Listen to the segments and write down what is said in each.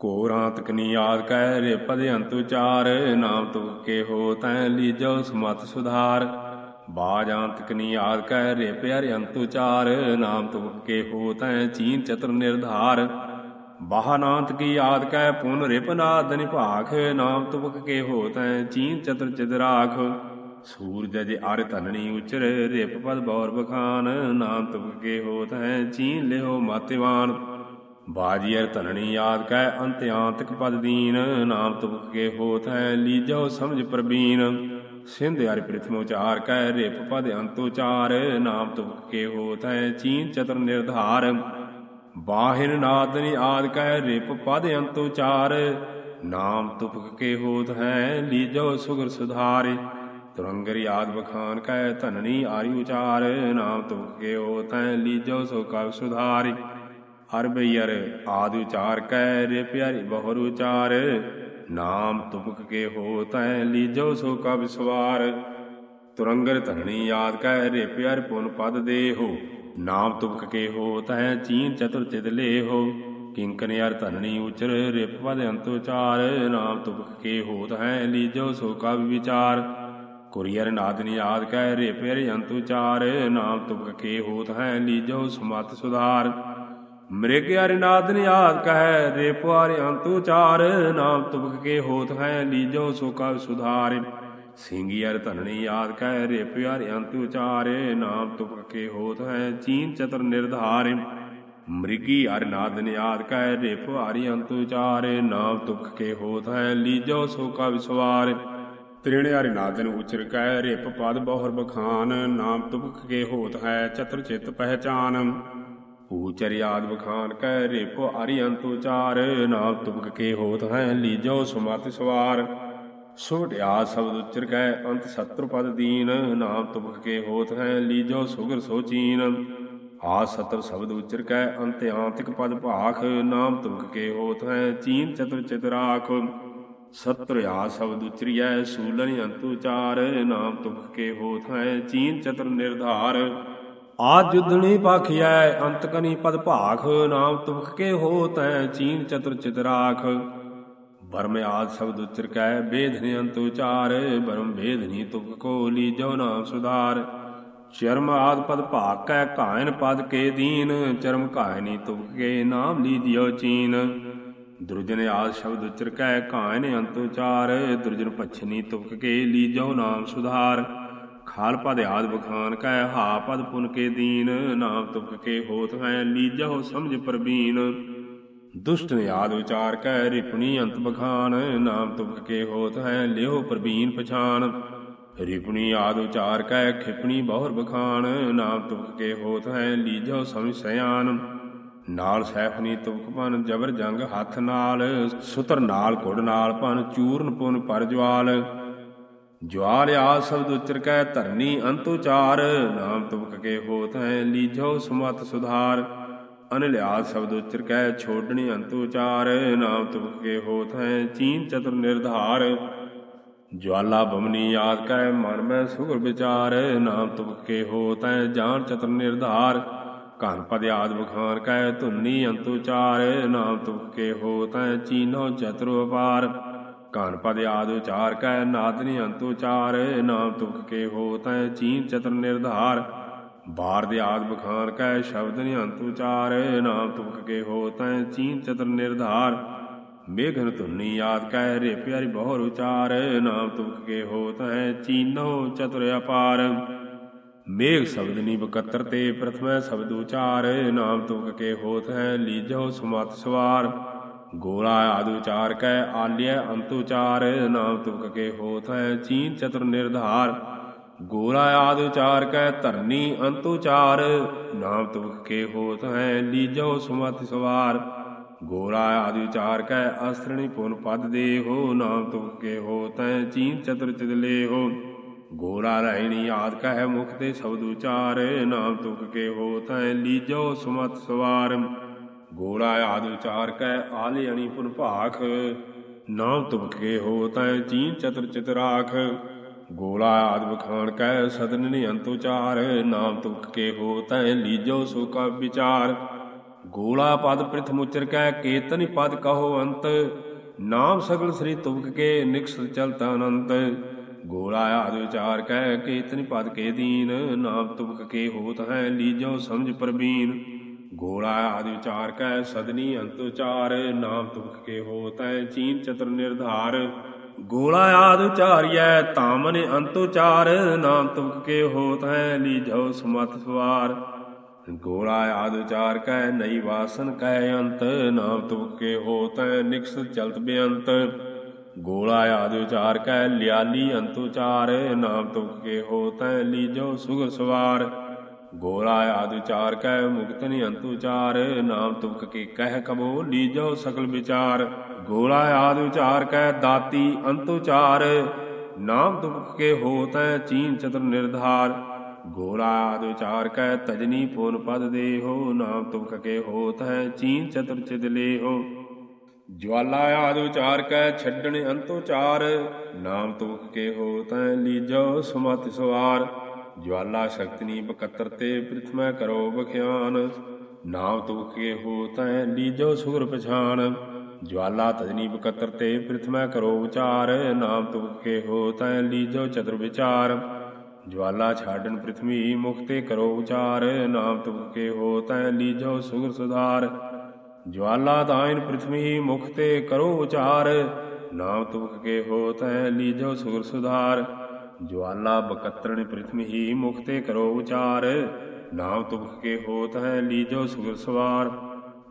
ਕੋਰਾਂਤ ਕਨੀ ਯਾਦ ਕਹਿ ਰੇ ਪਦ ਉਚਾਰ, ਨਾਮ ਤੁਕ ਕੇ ਹੋ ਤੈ ਲੀਜੋ ਸਮਤ ਸੁਧਾਰ। ਬਾਜਾਂਤ ਕਨੀ ਯਾਦ ਕਹਿ ਰੇ ਪਿਆਰੇ ਅੰਤ ਉਚਾਰ, ਨਾਮ ਤੁਕ ਕੇ ਹੋ ਤੈ ਚੀਨ ਚਤੁਰ ਨਿਰਧਾਰ। ਬਾਹਨਾਂਤ ਕੀ ਯਾਦ ਕਹਿ ਪੁਨ ਰਿਪਨਾਦ ਨਿਭਾਖ ਨਾਮ ਤੁਕ ਕੇ ਹੋ ਤੈ ਚੀਨ ਚਤੁਰ ਚਿਦਰਾਖ। ਸੂਰਜ ਜੇ ਅਰ ਧਨਣੀ ਉਚਰ, ਰਿਪ ਪਦ ਬੌਰ ਬਖਾਨ, ਨਾਮ ਤੁਕ ਕੇ ਹੋ ਤੈ ਚੀਨ ਲਿਓ ਮਾਤਿਵਾਨ। ਬਾਜੀਅਰ ਧਨਣੀ ਯਾਦ ਕੈ ਅੰਤਿਆਂਤਕ ਪਦ ਦੀਨ, ਨਾਮ ਤੁਕ ਕੇ ਹੋਤ ਹੈ, ਲੀਜੋ ਸਮਝ ਪ੍ਰਬੀਨ। ਸਿੰਧ ਹਰਿ ਪ੍ਰਥਮ ਉਚਾਰ ਕੈ ਰਿਪ ਪਦ ਅੰਤ ਉਚਾਰ ਨਾਮ ਤੁਕ ਕੇ ਹੋਤ ਹੈ, ਚੀਨ ਚਤੁਰ ਨਿਰਧਾਰ। ਬਾਹਿਰ ਨਾਦਨੀ ਆਦ ਕੈ ਰਿਪ ਪਦ ਅੰਤ ਉਚਾਰ ਨਾਮ ਤੁਪਕ ਕੇ ਹੋਤ ਹੈ, ਲੀਜੋ ਸੁਗਰ ਸੁਧਾਰੇ। ਤੁਰੰਗਰ ਆਦ ਬਖਾਨ ਕੈ ਧਨਣੀ ਆਰੀ ਉਚਾਰ, ਨਾਮ ਤੁਪਕ ਕੇ ਹੋਤ ਹੈ, ਲੀਜੋ ਸੋ ਕਾ ਸੁਧਾਰੇ। ਹਰ ਬਈਰ ਆਦ ਉਚਾਰ ਕੈ ਰੇ ਪਿਆਰੀ ਬਹੁਰ ਉਚਾਰ। ਨਾਮ ਤੁਪਕ ਕੇ ਹੋ ਤੈ ਲੀਜੋ ਸੋ ਕਬ ਸਵਾਰ। ਤੁਰੰਗਰ ਧਰਣੀ ਯਾਦ ਕੈ ਰੇ ਪਿਆਰ ਪੁਨ ਪਦ ਦੇਹੋ। ਨਾਮ ਤੁਪਕ ਕੇ ਹੋ ਤੈ ਚੀਨ ਚਤੁਰ ਚਿਤ ਲੇਹੋ। ਕਿੰਕਨ ਯਾਰ ਧਰਣੀ ਉਚਰ, ਰਿਪ ਪਦ ਅੰਤ ਉਚਾਰ। ਨਾਮ ਤੁਪਕ ਕੇ ਹੋ ਤੈ ਲੀਜੋ ਸੋ ਕਬ ਵਿਚਾਰ। ਕੁਰੀਅਰ ਨਾਦਨੀ ਯਾਦ ਕੈ ਰੇ ਪਿਆਰ ਅੰਤ ਉਚਾਰ। ਨਾਮ ਤੁਪਕ ਕੇ ਹੋਤ ਹੈ ਲੀਜੋ ਸਮਤ ਸੁਧਾਰ। ਮ੍ਰਿਗ ਅਰਿਨਾਦਨ ਯਾਦ ਕਹੈ ਰੇ ਪੁਆਰਿ ਅੰਤੁ ਚਾਰ ਨਾਮ ਤੁਬਕ ਕੇ ਹੋਤ ਹੈ ਲੀਜੋ ਸੋ ਕਾ ਸਿੰਘੀ ਅਰ ਧਨਣੀ ਯਾਦ ਕਹੈ ਰੇ ਪਿਆਰਿ ਅੰਤੁ ਚਾਰੇ ਨਾਮ ਤੁਬਕ ਕੇ ਹੋਤ ਹੈ, ਚੀਨ ਚਤਰ ਨਿਰਧਾਰ। ਮ੍ਰਿਗੀ ਅਰ ਨਾਦਨ ਯਾਦ ਕਹੈ ਰੇ ਪੁਆਰਿ ਅੰਤੁ ਚਾਰੇ ਨਾਮ ਤੁਬਕ ਕੇ ਹੋਤ ਹੈ ਲੀਜੋ ਸੋ ਕਾ ਤ੍ਰਿਣ ਅਰਿਨਾਦਨ ਉਚਰ ਕੈ ਰਿਪ ਪਦ ਬਹੁਰ ਬਖਾਨ, ਨਾਮ ਤੁਬਕ ਕੇ ਹੋਤ ਹੈ, ਚਤਰ ਚਿਤ ਪਹਿਚਾਨ। ਊਚਰ ਯਾਦ ਬਖਾਨ ਕਹਿ ਰੇਪੋ ਅਰਿ ਅੰਤ ਉਚਾਰ ਨਾਮ ਤੁਮਕ ਕੇ ਹੋਤ ਹੈ ਲੀਜੋ ਸੁਮਤ ਸਵਾਰ। ਸੁਭਟਿਆ ਸ਼ਬਦ ਉਚਰ ਕੈ ਅੰਤ ਸਤਰ ਪਦ ਦੀਨ ਨਾਮ ਤੁਮਕ ਕੇ ਹੋਤ ਹੈ ਲੀਜੋ ਸੁਗਰ ਸੋਚੀਨ ਆ ਸਤਰ ਸ਼ਬਦ ਉਚਰ ਕਹਿ ਅੰਤ ਆਂਤਿਕ ਪਦ ਭਾਖ ਨਾਮ ਤੁਮਕ ਕੇ ਹੋਤ ਹੈ ਚੀਨ ਚਤੁਰ ਚਿਤਰਾਖ। ਸਤਰ ਆ ਸ਼ਬਦ ਉਚਰੀਐ ਸੂਲਨ ਅੰਤ ਉਚਾਰ ਨਾਮ ਤੁਮਕ ਕੇ ਹੋਤ ਹੈ ਚੀਨ ਚਤੁਰ ਨਿਰਧਾਰ। ਆਦ ਜੁਦਣੀ ਪਖਿਐ, ਅੰਤ ਕਨੀ ਪਦ ਭਾਖ, ਨਾਮ ਤੁਖ ਕੇ ਹੋ ਤੈ ਚੀਨ ਚਤੁਰ ਚਿਤਰਾਖ ਬਰਮ ਆਦ ਸ਼ਬਦ ਉਚਰ ਕੈ ਬੇਧਨੀ ਅੰਤ ਉਚਾਰ, ਬਰਮ ਬੇਧਨੀ ਤੁਖ ਕੋ ਲੀਜੋ ਨਾਮ ਸੁਧਾਰ। ਚਰਮ ਆਦ ਪਦ ਭਾਗ ਕੈ ਕਾਇਨ ਪਦ ਕੇ ਦੀਨ, ਚਰਮ ਕਾਇਨੀ ਤੁਖ ਕੇ ਨਾਮ ਲੀਜਿਓ ਚੀਨ। ਦੁਰਜਨ ਆਦ ਸ਼ਬਦ ਉਚਰ ਕੈ ਕਾਇਨ ਅੰਤ ਉਚਾਰ, ਦੁਰਜਨ ਪਛਨੀ ਤੁਖ ਕੇ ਲੀਜੋ ਨਾਮ ਸੁਧਾਰ। ਖਾਲ ਪਦ ਆਦ ਬਖਾਨ ਕੈ ਹਾ ਪਦ ਪੁਨ ਕੇ ਦੀਨ, ਨਾਮ ਤੁਕ ਕੇ ਹੋਤ ਹੈ ਲੀਜਹੁ ਸਮਝ ਪ੍ਰਬੀਨ। ਦੁਸ਼ਟ ਨਿਆਦ ਵਿਚਾਰ ਕੈ ਰਿਪਣੀ ਅੰਤ ਬਖਾਨ, ਨਾਮ ਤੁਕ ਕੇ ਹੋਤ ਹੈ ਲਿਓ ਪ੍ਰਬੀਨ ਪਛਾਨ। ਰਿਪਣੀ ਆਦ ਵਿਚਾਰ ਕੈ ਖਿਪਣੀ ਬਹੁਰ ਬਖਾਨ, ਨਾਮ ਤੁਕ ਕੇ ਹੋਤ ਹੈ ਲੀਜਹੁ ਸਮਝ ਸਿਆਨ ਨਾਲ ਸੈਫਨੀ ਤੁਕ ਭਨ ਜਬਰ ਜੰਗ ਹੱਥ ਨਾਲ, ਸੁਤਰ ਨਾਲ ਘੁੜ ਨਾਲ ਭਨ ਚੂਰਨ ਪੁਨ ਪਰ ਜਵਾਲ। ਆ ਸ਼ਬਦ ਉਚਰ ਕੈ ਧਰਨੀ ਅੰਤੁਚਾਰ, ਨਾਮ ਤੁਮਕ ਕੇ ਹੋਤ ਹੈ ਲੀਜੋ ਸੁਮਤ ਸੁਧਾਰ। ਅਨਲਿਆਦ ਸ਼ਬਦ ਉਚਰ ਕੈ ਛੋਡਣੀ ਅੰਤ ਨਾਮ ਤੁਮਕ ਕੇ ਹੋਤ ਹੈ ਚੀਨ ਚਤੁਰ ਨਿਰਧਾਰ। ਜਵਾਲਾ ਬਮਨੀ ਯਾਦ ਕੈ ਮਨ ਮੈਂ ਸੁਗਰ ਵਿਚਾਰ, ਨਾਮ ਤੁਮਕ ਕੇ ਹੋਤ ਹੈ ਜਾਣ ਚਤੁਰ ਨਿਰਧਾਰ। ਘਨ ਪਦ ਆਦ ਬਖਾਨ ਕੈ ਧੁੰਨੀ ਅੰਤ ਨਾਮ ਤੁਮਕ ਕੇ ਹੋਤ ਹੈ ਚੀਨੋ ਚਤੁਰ ਅਪਾਰ। ਕਾਨ ਪਦ ਆਦਿ ਉਚਾਰ ਕੈ ਨਾਦਨੀ ਅੰਤ ਉਚਾਰ, ਨਾਮ ਤੁਕ ਕੇ ਹੋ ਤੈ ਚੀਨ ਚਤਰ ਨਿਰਧਾਰ। ਬਾਰ ਦੇ ਆਦ ਬਖਾਨ ਕੈ ਸ਼ਬਦ ਨੀ ਅੰਤ ਉਚਾਰ, ਨਾਮ ਤੁਕ ਕੇ ਹੋ ਤੈ ਚੀਨ ਚਤਰ ਨਿਰਧਾਰ। ਮੇਘਨ ਧੁਨੀ ਯਾਦ ਕੈ ਰੇ ਪਿਆਰੀ ਬਹੁਰ ਉਚਾਰ, ਨਾਮ ਤੁਕ ਕੇ ਹੋ ਤੈ ਚੀਨੋ ਚਤੁਰ ਅਪਾਰ। ਮੇਘ ਸ਼ਬਦ ਨੀ ਬਕਤਰ ਤੇ ਪ੍ਰਥਮੈ ਸ਼ਬਦ ਉਚਾਰ, ਨਾਮ ਤੁਕ ਕੇ ਹੋਤ ਹੈ ਲੀਜੋ ਸੁਮਤ ਸਵਾਰ। ਗੋਲਾ ਆਦਿ ਉਚਾਰ ਕੈ, ਆਲਿਐ ਅੰਤ ਉਚਾਰ ਨਾਮ ਤੁਕ ਕੇ ਹੋਤ ਹੈ ਚੀਨ ਚਤੁਰ ਨਿਰਧਾਰ। ਗੋਲਾ ਆਦਿ ਉਚਾਰ ਕੈ, ਧਰਨੀ ਅੰਤ ਉਚਾਰ ਨਾਮ ਤੁਕ ਕੇ ਹੋਤ ਹੈ ਲੀਜੋ ਸੁਮਤ ਸਵਾਰ। ਗੋਲਾ ਆਦਿ ਉਚਾਰ ਕੈ ਅਸਰਣੀ ਪੁਨ ਪਦ ਦੇਹੋ ਨਾਮ ਤੁਕ ਕੇ ਹੋਤ ਹੈ ਚੀਨ ਚਤੁਰ ਚਿਤ ਲੇਹੋ। ਗੋਰਾ ਰਹਿਣੀ ਆਦ ਕਹੈ ਮੁਖ ਤੇ ਸ਼ਬਦ ਉਚਾਰ ਨਾਮ ਤੁਕ ਕੇ ਹੋਤ ਹੈ ਲੀਜੋ ਸੁਮਤ ਸਵਾਰ। ਗੋਲਾ ਆਦ ਵਿਚਾਰ ਕੈ, ਆਲੇ ਅਣੀ ਪੁਨ ਭਾਖ। ਨਾਮ ਤੁਮਕੇ ਹੋ ਤੈ ਚੀਨ ਚਤਰ ਚਿਤ ਰਾਖ ਗੋਲਾ ਆਦਿ ਬਖਾਨ ਕੈ, ਸਦਨ ਨੀ ਉਚਾਰ। ਨਾਮ ਤੁਮਕੇ ਹੋ ਤੈ ਲੀਜੋ ਸੋ ਕਾ ਵਿਚਾਰ। ਗੋਲਾ ਪਦ ਪ੍ਰਥਮ ਉਚਰ ਕੈ ਕੀਰਤਨ ਪਦ ਕਹੋ ਅੰਤ। ਨਾਮ ਸਗਲ ਸ੍ਰੀ ਤੁਮਕ ਕੇ ਨਿਕਸ ਚਲਤ ਅਨੰਤ। ਗੋਲਾ ਆਦਿ ਵਿਚਾਰ ਕੈ ਕੀਰਤਨ ਪਦ ਕੇ ਦੀਨ। ਨਾਮ ਤੁਮਕ ਕੇ ਹੋਤ ਹੈ ਲੀਜੋ ਸਮਝ ਪ੍ਰਬੀਨ। ਗੋਲਾ ਆਦਿ ਵਿਚਾਰ ਕੈ, ਸਦਨੀ ਅੰਤ ਉਚਾਰ, ਨਾਮ ਤੁਮਕ ਕੇ ਹੋਤ ਹੈ ਚੀਨ ਚਤੁਰ ਨਿਰਧਾਰ। ਗੋਲਾ ਆਦ ਉਚਾਰਿਐ ਤਾਮਨ ਅੰਤ ਉਚਾਰ, ਨਾਮ ਤੁਮਕ ਕੇ ਹੋਤ ਹੈ ਲੀਜੋ ਸਮਤ ਸਵਾਰ। ਗੋਲਾ ਆਦ ਉਚਾਰ ਕੈ ਨਈ ਵਾਸਨ ਕੈ ਅੰਤ, ਨਾਮ ਤੁਹਾਨੂੰ ਹੋ ਤੈ ਨਿਕਸ ਚਲਤ ਬੇਅੰਤ। ਗੋਲਾ ਆਦ ਉਚਾਰ ਕੈ, ਲਿਆਲੀ ਅੰਤ ਉਚਾਰ, ਨਾਮ ਹੋ ਤੈ ਲੀਜੋ ਸੁਗਰ ਸਵਾਰ। ਗੋਲਾ ਆਦ ਉਚਾਰ ਕੈ ਮੁਕਤਿ ਅੰਤ ਉਚਾਰ ਨਾਮ ਤੁਮਕ ਕੇ ਕਹਿ ਕਬੋ ਲੀਜੋ ਸਕਲ ਵਿਚਾਰ। ਗੋਲਾ ਆਦ ਉਚਾਰ ਕੈ ਦਾਤੀ ਅੰਤ ਉਚਾਰ ਨਾਮ ਤੁਮਕ ਕੇ ਹੋਤ, ਚੀਨ ਚਤੁਰ ਨਿਰਧਾਰ। ਗੋਰਾ ਆਦ ਵਿਚਾਰ ਕੈ ਤਜਨੀ ਪੂਨ ਪਦ ਦੇਹੋ। ਨਾਮ ਤੁਮਕ ਕੇ ਹੋਤ, ਚੀਨ ਚਤੁਰ ਚਿਤ ਲੇਹੋ। ਜਵਾਲਾ ਆਦ ਵਿਚਾਰ ਕੈ ਛੱਡਣ ਅੰਤੋਚਾਰ ਨਾਮ ਤੁਮਕ ਕੇ ਹੋਤ, ਲੀਜੋ ਸਮਤ ਸਵਾਰ ਜਵਾਲਾ ਸ਼ਕਤਨੀ ਬਕਤਰ ਤੇ ਪ੍ਰਿਥਮੈ ਕਰੋ ਬਖਿਆਨ ਨਾਮ ਤੁਮਕ ਕੇ ਹੋਤ ਹੈ ਲੀਜੋ ਸੁਗਰ ਪਛਾਨ ਜਵਾਲਾ ਤਜਨੀ ਬਕਤਰ ਤੇ ਪ੍ਰਿਥਮੈ ਕਰੋ ਵਿਚਾਰ ਨਾਮ ਤੁਮਕ ਕੇ ਹੋਤ ਹੈ ਲੀਜੋ ਚਤੁਰ ਵਿਚਾਰ ਜਵਾਲਾ ਛਾਡਨ ਪ੍ਰithvi ਮੁਕਤੇ ਕਰੋ ਉਚਾਰ ਨਾਮ ਤੁਮਕੇ ਹੋ ਤੈ ਲੀਜੋ ਸੁਗਰ ਸੁਧਾਰ ਜਵਾਲਾ ਦਾਇਨ ਪ੍ਰithvi ਮੁਕਤੇ ਕਰੋ ਉਚਾਰ ਨਾਮ ਤੁਮਕੇ ਹੋ ਤੈ ਲੀਜੋ ਸੁਗਰ ਸੁਧਾਰ ਜਵਾਲਾ ਬਕਤਰਣ ਪ੍ਰਿਥਮ ਹੀ ਮੁਕਤੇ ਕਰੋ ਉਚਾਰ। ਨਾਮ ਤੁਮਕੇ ਹੋ ਹੈ ਲੀਜੋ ਸੁਗਰ ਸਵਾਰ।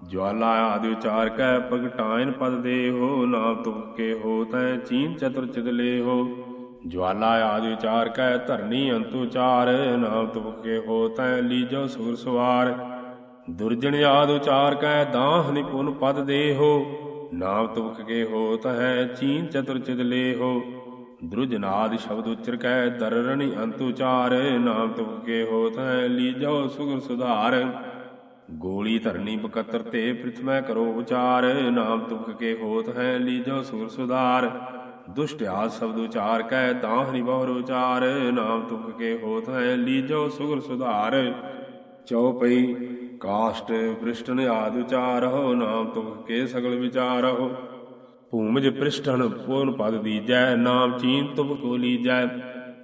ਜਵਾਲਾ ਆਦਿ ਉਚਾਰ ਕੈ ਪ੍ਰਗਟਾਇਨ ਪਦ ਦੇਹੋ। ਨਾਮ ਤੁਮਕੇ ਹੋ ਤੈ ਚੀਨ ਚਤੁਰ ਚਿਤ ਲੇਹੋ। ਜਵਾਲਾ ਆਦਿ ਉਚਾਰ ਕੈ ਧਰਨੀ ਅੰਤੁ ਚਾਰ ਨਾਮ ਤੁਮਕੇ ਹੋ ਤੈ ਲੀਜੋ ਸੁਗਰ ਸਵਾਰ। ਦੁਰਜਨ ਆਦ ਉਚਾਰ ਕੈ ਦਾਹ ਨਿਪੁਨ ਪਦ ਦੇਹੋ। ਨਾਮ ਤੁਮਕ ਕੇ ਹੋਤ ਹੈ ਚੀਨ ਚਤੁਰ ਚਿਤ ਲੇਹੋ। ਦਰੁਜਨਾਦ ਸ਼ਬਦ ਉਚਰ ਕੈ ਦਰਰਣੀ ਅੰਤੁ ਚਾਰ, ਨਾਮ ਤੁਮਕ ਕੇ ਹੋਤ ਹੈ ਲੀਜੋ ਸੁਗਰ ਸੁਧਾਰ। ਗੋਲੀ ਧਰਨੀ ਬਕਤਰ ਤੇ ਪ੍ਰਿਥਮੈ ਕਰੋ ਉਚਾਰ, ਨਾਮ ਤੁਮਕ ਕੇ ਹੋਤ ਹੈ ਲੀਜੋ ਸੁਗਰ ਸੁਧਾਰ। ਦੁਸ਼ਟ ਆਦ ਸ਼ਬਦ ਉਚਾਰ ਕੈ ਤਾਹਨੀ ਬਹੁਰ ਉਚਾਰ, ਨਾਮ ਤੁਕ ਕੇ ਹੋਤ ਹੈ ਲੀਜੋ ਸੁਗਰ ਸੁਧਾਰ। ਚਉਪਈ ਕਾਸ਼ਟ ਬ੍ਰਿਸ਼ਟਨ ਆਦ ਉਚਾਰਹੁ, ਨਾਮ ਤੁਕ ਕੇ ਸਗਲ ਵਿਚਾਰਹੁ। ਭੂਮਜ ਪ੍ਰਿਸ਼ਟਨ ਪੂਰਨ ਪਦ ਦੀਜੈ ਨਾਮ ਚੀਨ ਤੁਪ ਕੋ ਲੀਜੈ।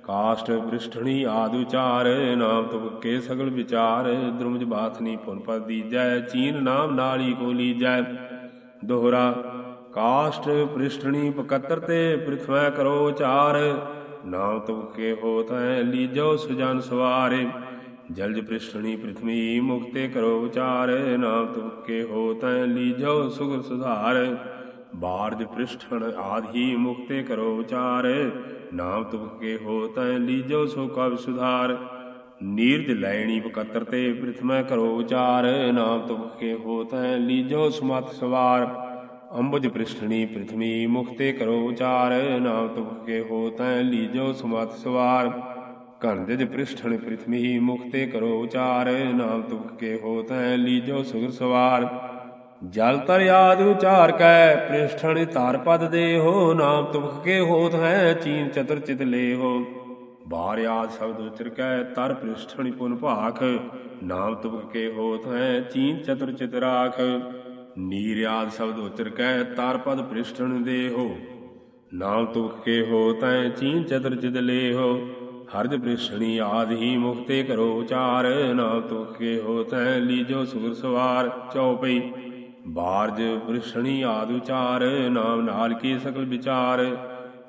ਕਾਸ਼ਟ ਪ੍ਰਿਸ਼ਠਣੀ ਆਦ ਉਚਾਰ ਨਾਮ ਤੁਕ ਕੇ ਸਗਲ ਵਿਚਾਰ, ਦ੍ਰਮਜ ਬਾਥਨੀ ਪੁਨ ਪਦ ਦੀਜੈ ਚੀਨ ਨਾਮ ਨਾਲੀ ਕੋ ਲੀਜੈ। ਦੋਹਰਾ, ਕਾਸ਼ਟ ਪ੍ਰਿਸ਼ਠਣੀ ਪਕਤਰ ਤੇ ਪ੍ਰਿਥਵੈ ਕਰੋ ਚਾਰ ਨਾਮ ਤੁਕੇ ਹੋਤ ਹੈ ਲੀਜੋ ਸੁਜਨ ਸਵਾਰੇ। ਜਲਜ ਪ੍ਰਿਸ਼ਟਣੀ ਪ੍ਰਿਥਵੀ ਮੁਕਤੇ ਕਰੋ ਵਿਚਾਰ, ਨਾਮ ਤੁਕੇ ਹੋਤ ਹੈ ਲੀਜੋ ਸੁਗਰ ਸੁਧਾਰ। ਬਾਰਜ ਪ੍ਰਿਸ਼ਠਣ ਆਦਿ ਮੁਕਤੇ ਕਰੋ ਵਿਚਾਰ। ਨਾਮ ਤੁਕੇ ਹੋ ਤੈ ਲੀਜੋ ਸੋ ਕਬ ਸੁਧਾਰ। ਨੀਰਜ ਲੈਣੀ ਬਕਤਰ ਤੇ ਪ੍ਰਿਥਮੈ ਕਰੋ ਵਿਚਾਰ। ਨਾਮ ਤੁਕੇ ਹੋ ਤੈ ਲੀਜੋ ਸਮਤ ਸਵਾਰ। ਅੰਬੁਜ ਪ੍ਰਿਸ਼ਠਣੀ ਪ੍ਰithvi ਮੁਕਤੇ ਕਰੋ ਉਚਾਰ ਨਾਮ ਤੁਕੇ ਹੋ ਤੈ ਲੀਜੋ ਸਮਤ ਸਵਾਰ। ਘਨਦਿਜ ਪ੍ਰਿਸ਼ਠਣ ਪ੍ਰithvi ਮੁਕਤੇ ਕਰੋ ਉਚਾਰ ਨਾਮ ਤੁਕੇ ਹੋ ਤੈ ਲੀਜੋ ਸੁਗਰ ਸਵਾਰ। ਜਲ ਤਰ ਆਦ ਉਚਾਰ ਕੈ, ਪ੍ਰਿਸ਼ਠਣ ਧਾਰ ਪਦ ਦੇਹੋ, ਨਾਮ ਤੁਕੇ ਹੋਤ ਹੈ, ਚੀਨ ਚਤੁਰ ਚਿਤ ਲੇਹੋ। ਬਾਰ ਆਦ ਸ਼ਬਦ ਉਚਰ ਕੈ, ਤਰ ਪ੍ਰਿਸ਼ਠਣੀ ਪੁਨ ਭਾਖ, ਨਾਮ ਤੁਕੇ ਹੋਤ ਹੈ, ਚੀਨ ਚਤੁਰ ਚਿਤ ਰਾਖ। ਨੀਰਿਆਦ ਸ਼ਬਦ ਉਚਰ ਕੈ, ਤਾਰ ਪਦ ਪ੍ਰਿਸ਼ਠਣ ਦੇਹੋ। ਨਾਮ ਤੁਖ ਕੇ ਹੋ ਤੈ ਚੀਨ ਚਤਰ ਚਿਤ ਲੇਹੋ। ਹਰਜ ਪ੍ਰਿਸ਼ਣੀ ਆਦ ਹੀ ਮੁਕਤੇ ਕਰੋ ਉਚਾਰ, ਨਾਮ ਤੁਖ ਕੇ ਹੋ ਤੈ ਲੀਜੋ ਸੁਰ ਸਵਾਰ ਚਉਪਈ ਬਾਰਜ ਪ੍ਰਿਸ਼ਣੀ ਆਦ ਉਚਾਰ, ਨਾਮ ਨਾਲ ਕੀ ਸਕਲ ਵਿਚਾਰ।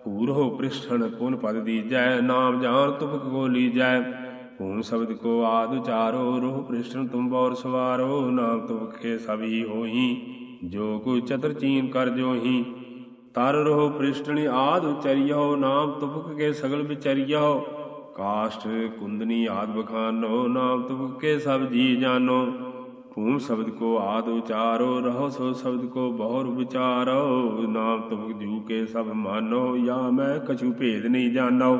ਪੂਰ ਹੋ ਪ੍ਰਿਸ਼ਠਣ ਪੁਨ ਪਦ ਦੀਜੈ, ਨਾਮ ਜਾਣ ਤੁਪਕ ਕੋ ਲੀਜੈ। ਓਮ ਸ਼ਬਦ ਕੋ ਆਦ ਉਚਾਰੋ, ਰੋਹ ਪ੍ਰਿਸ਼ਟਨ ਤੁਮ ਬੌਰ ਸਵਾਰੋ, ਨਾਮ ਸਭ ਹੀ ਹੋਹੀ ਜੋ ਕੋ ਚਤਰ ਚੀਨ ਕਰ ਜੋਹੀ। ਤਰ ਰੋਹ ਪ੍ਰਿਸ਼ਟਣੀ ਆਦ ਉਚਰਿਓ, ਨਾਮ ਤੁਪਕ ਕੇ ਸਗਲ ਵਿਚਰਿਓ। ਕਾਸ਼ਟ ਕੁੰਦਨੀ ਆਦ ਬਖਾਨੋ, ਨਾਮ ਤੁਮਕ ਕੇ ਸਭ ਜੀ ਜਾਨੋ। ਭੂਮ ਸ਼ਬਦ ਕੋ ਆਦ ਉਚਾਰੋ, ਰਹੋ ਸੋ ਸ਼ਬਦ ਕੋ ਬਹੁਰ ਵਿਚਾਰੋ। ਨਾਮ ਤੁਮਕ ਜੂ ਕੇ ਸਭ ਮਾਨੋ, ਯਾ ਮੈਂ ਕਛੂ ਭੇਦ ਨਹੀਂ ਜਾਣੋ।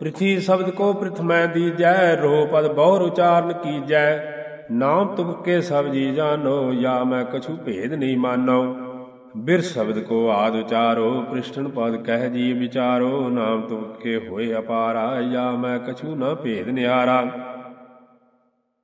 ਪ੍ਰਿਥੀ ਸ਼ਬਦ ਕੋ ਪ੍ਰਥਮੈ ਦੀਜੈ ਰੋ ਪਦ ਬਹੁਰ ਉਚਾਰਨ ਕੀਜੈ। ਨਾਮ ਤੁਮਕੇ ਸਭ ਜੀ ਜਾਨੋ ਯਾ ਮੈਂ ਕਛੂ ਭੇਦ ਨਹੀਂ ਮਾਨੋ। ਬਿਰ ਸ਼ਬਦ ਕੋ ਆਦ ਉਚਾਰੋ ਪ੍ਰਿਸ਼ਟਨ ਪਦ ਕਹਿ ਜੀ ਵਿਚਾਰੋ। ਨਾਮ ਤੁਮਕੇ ਹੋਏ ਅਪਾਰਾ, ਯਾ ਮੈਂ ਕਛੂ ਨਾ ਭੇਦ ਨਿਆਰਾ